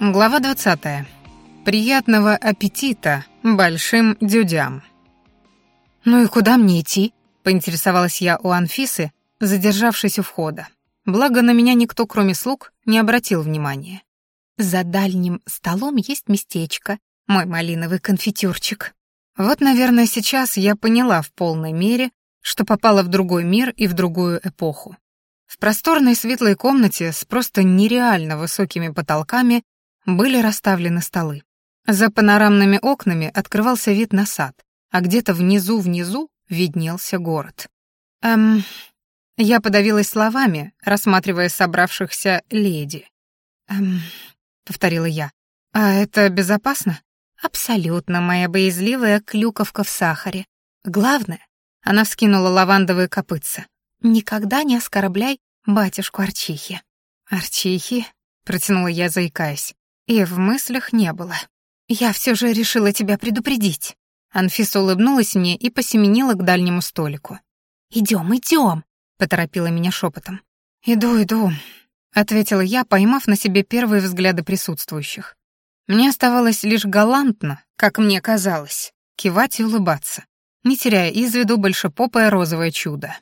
Глава 20. Приятного аппетита большим дюдям. «Ну и куда мне идти?» — поинтересовалась я у Анфисы, задержавшись у входа. Благо на меня никто, кроме слуг, не обратил внимания. «За дальним столом есть местечко, мой малиновый конфитюрчик». Вот, наверное, сейчас я поняла в полной мере, что попала в другой мир и в другую эпоху. В просторной светлой комнате с просто нереально высокими потолками были расставлены столы. За панорамными окнами открывался вид на сад, а где-то внизу-внизу виднелся город. Эм... Я подавилась словами, рассматривая собравшихся леди. «Эм...» — повторила я. «А это безопасно?» «Абсолютно, моя боязливая клюковка в сахаре. Главное...» — она вскинула лавандовые копытца. «Никогда не оскорбляй батюшку Арчихи». «Арчихи?» — протянула я, заикаясь. И в мыслях не было. «Я все же решила тебя предупредить». Анфиса улыбнулась мне и посеменила к дальнему столику. «Идем, идем», — поторопила меня шепотом. «Иду, иду», — ответила я, поймав на себе первые взгляды присутствующих. Мне оставалось лишь галантно, как мне казалось, кивать и улыбаться, не теряя из виду большепопое розовое чудо.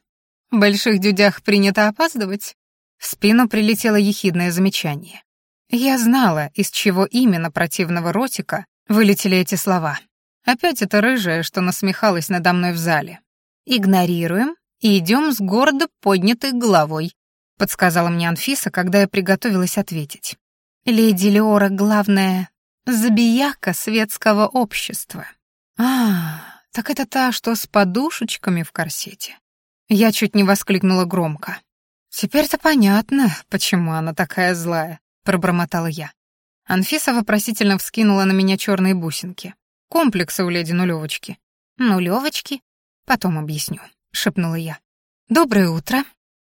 «В больших дюдях принято опаздывать?» В спину прилетело ехидное замечание. Я знала, из чего именно противного ротика вылетели эти слова. Опять это рыжая, что насмехалась надо мной в зале. «Игнорируем и идем с гордо поднятой головой», — подсказала мне Анфиса, когда я приготовилась ответить. «Леди Леора, главное, забияка светского общества». «А, так это та, что с подушечками в корсете». Я чуть не воскликнула громко. «Теперь-то понятно, почему она такая злая пробормотала я. Анфиса вопросительно вскинула на меня черные бусинки. Комплексы у леди Нулевочки. Нулевочки? Потом объясню, шепнула я. Доброе утро,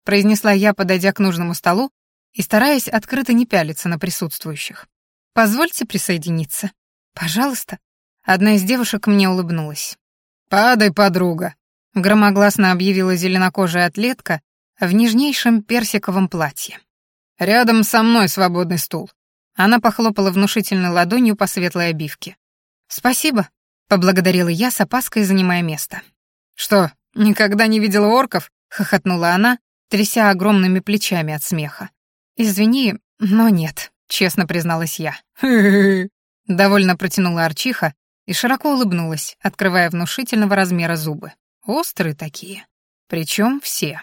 произнесла я, подойдя к нужному столу и стараясь открыто не пялиться на присутствующих. Позвольте присоединиться. Пожалуйста. Одна из девушек мне улыбнулась. «Падай, подруга», — громогласно объявила зеленокожая атлетка в нежнейшем персиковом платье. «Рядом со мной свободный стул». Она похлопала внушительной ладонью по светлой обивке. «Спасибо», — поблагодарила я с опаской, занимая место. «Что, никогда не видела орков?» — хохотнула она, тряся огромными плечами от смеха. «Извини, но нет», — честно призналась я. Довольно протянула Арчиха и широко улыбнулась, открывая внушительного размера зубы. Острые такие. Причем все.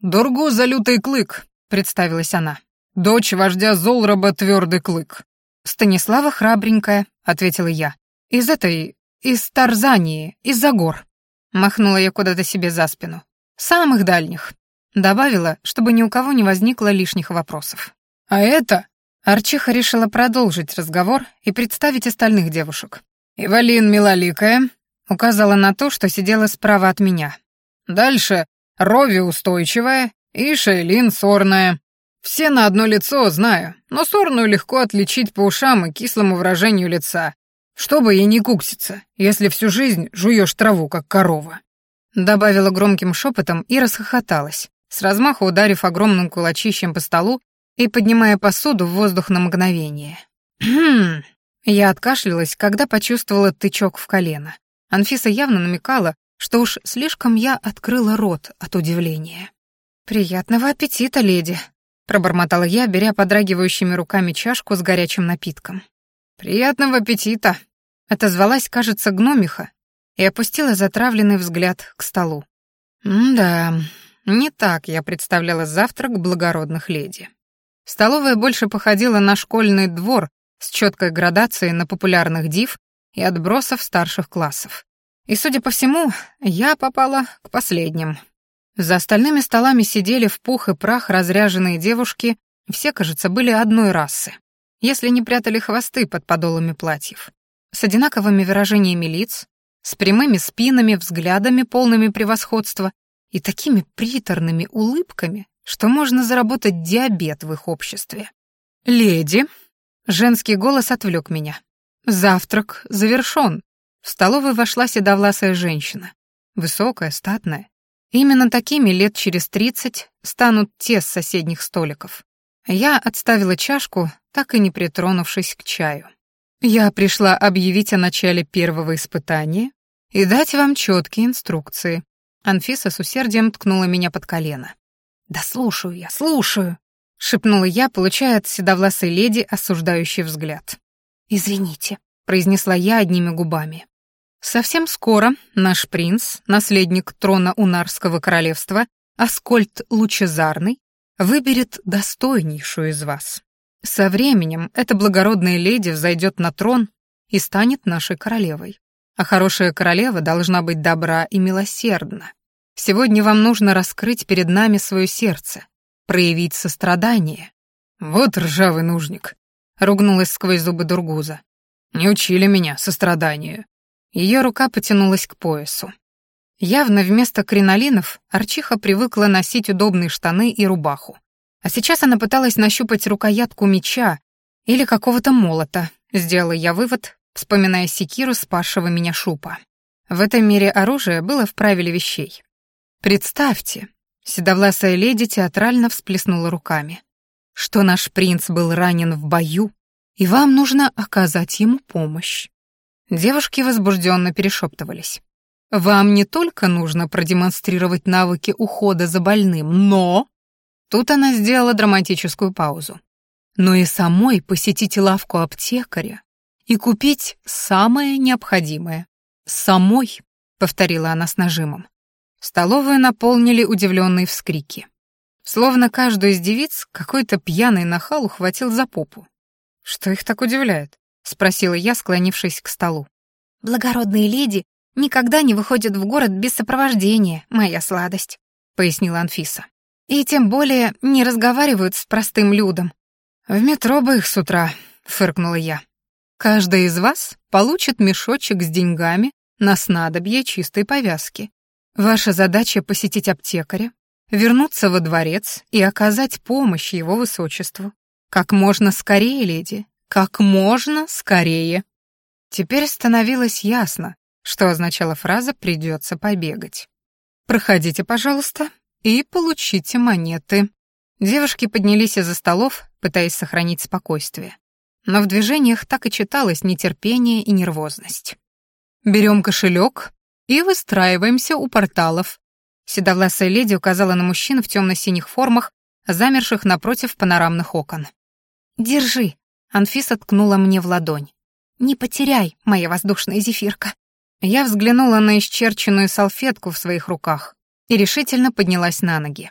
«Дургу за лютый клык», — представилась она. Дочь вождя Золроба Твердый Клык. Станислава храбренькая, ответила я. Из этой, из Тарзании, из-за гор. Махнула я куда-то себе за спину. Самых дальних. Добавила, чтобы ни у кого не возникло лишних вопросов. А это... Арчиха решила продолжить разговор и представить остальных девушек. «Ивалин Милоликая», — указала на то, что сидела справа от меня. «Дальше Рови Устойчивая и Шейлин Сорная. Все на одно лицо знаю, но сорную легко отличить по ушам и кислому выражению лица. Чтобы ей не кукситься, если всю жизнь жуешь траву, как корова. Добавила громким шепотом и расхохоталась, с размаху ударив огромным кулачищем по столу и поднимая посуду в воздух на мгновение. «Хм...» Я откашлялась, когда почувствовала тычок в колено. Анфиса явно намекала, что уж слишком я открыла рот от удивления. «Приятного аппетита, леди», пробормотала я, беря подрагивающими руками чашку с горячим напитком. «Приятного аппетита!» — отозвалась, кажется, гномиха и опустила затравленный взгляд к столу. «Да, не так я представляла завтрак благородных леди. Столовая больше походила на школьный двор с четкой градацией на популярных див и отбросов старших классов. И, судя по всему, я попала к последним. За остальными столами сидели в пух и прах разряженные девушки, все, кажется, были одной расы, если не прятали хвосты под подолами платьев, с одинаковыми выражениями лиц, с прямыми спинами, взглядами, полными превосходства и такими приторными улыбками, что можно заработать диабет в их обществе. «Леди!» — женский голос отвлек меня. «Завтрак завершен». В столовую вошла седовласая женщина. Высокая, статная, Именно такими лет через тридцать станут те с соседних столиков. Я отставила чашку, так и не притронувшись к чаю. Я пришла объявить о начале первого испытания и дать вам четкие инструкции. Анфиса с усердием ткнула меня под колено. «Да слушаю я, слушаю», — шепнула я, получая от седовласой леди осуждающий взгляд. «Извините», — произнесла я одними губами. «Совсем скоро наш принц, наследник трона Унарского королевства, Аскольд Лучезарный, выберет достойнейшую из вас. Со временем эта благородная леди взойдет на трон и станет нашей королевой. А хорошая королева должна быть добра и милосердна. Сегодня вам нужно раскрыть перед нами свое сердце, проявить сострадание. Вот ржавый нужник, ругнулась сквозь зубы Дургуза. Не учили меня состраданию. Ее рука потянулась к поясу. Явно вместо кринолинов Арчиха привыкла носить удобные штаны и рубаху. А сейчас она пыталась нащупать рукоятку меча или какого-то молота, сделала я вывод, вспоминая секиру спасшего меня шупа. В этом мире оружие было в правиле вещей. Представьте, седовласая леди театрально всплеснула руками, что наш принц был ранен в бою, и вам нужно оказать ему помощь. Девушки возбужденно перешептывались. Вам не только нужно продемонстрировать навыки ухода за больным, но... Тут она сделала драматическую паузу. Но и самой посетить лавку аптекаря и купить самое необходимое. Самой, повторила она с нажимом. Столовую наполнили удивленные вскрики. Словно каждую из девиц какой-то пьяный нахал ухватил за попу. «Что их так удивляет?» — спросила я, склонившись к столу. «Благородные леди никогда не выходят в город без сопровождения, моя сладость», — пояснила Анфиса. «И тем более не разговаривают с простым людом». «В метро бы их с утра», — фыркнула я. «Каждый из вас получит мешочек с деньгами на снадобье чистой повязки. Ваша задача — посетить аптекаря, вернуться во дворец и оказать помощь его высочеству. Как можно скорее, леди, как можно скорее. Теперь становилось ясно, что означала фраза «придется побегать». «Проходите, пожалуйста, и получите монеты». Девушки поднялись из-за столов, пытаясь сохранить спокойствие. Но в движениях так и читалось нетерпение и нервозность. «Берем кошелек и выстраиваемся у порталов». Седовласая леди указала на мужчин в темно-синих формах, замерших напротив панорамных окон. «Держи», — Анфиса ткнула мне в ладонь. «Не потеряй, моя воздушная зефирка». Я взглянула на исчерченную салфетку в своих руках и решительно поднялась на ноги.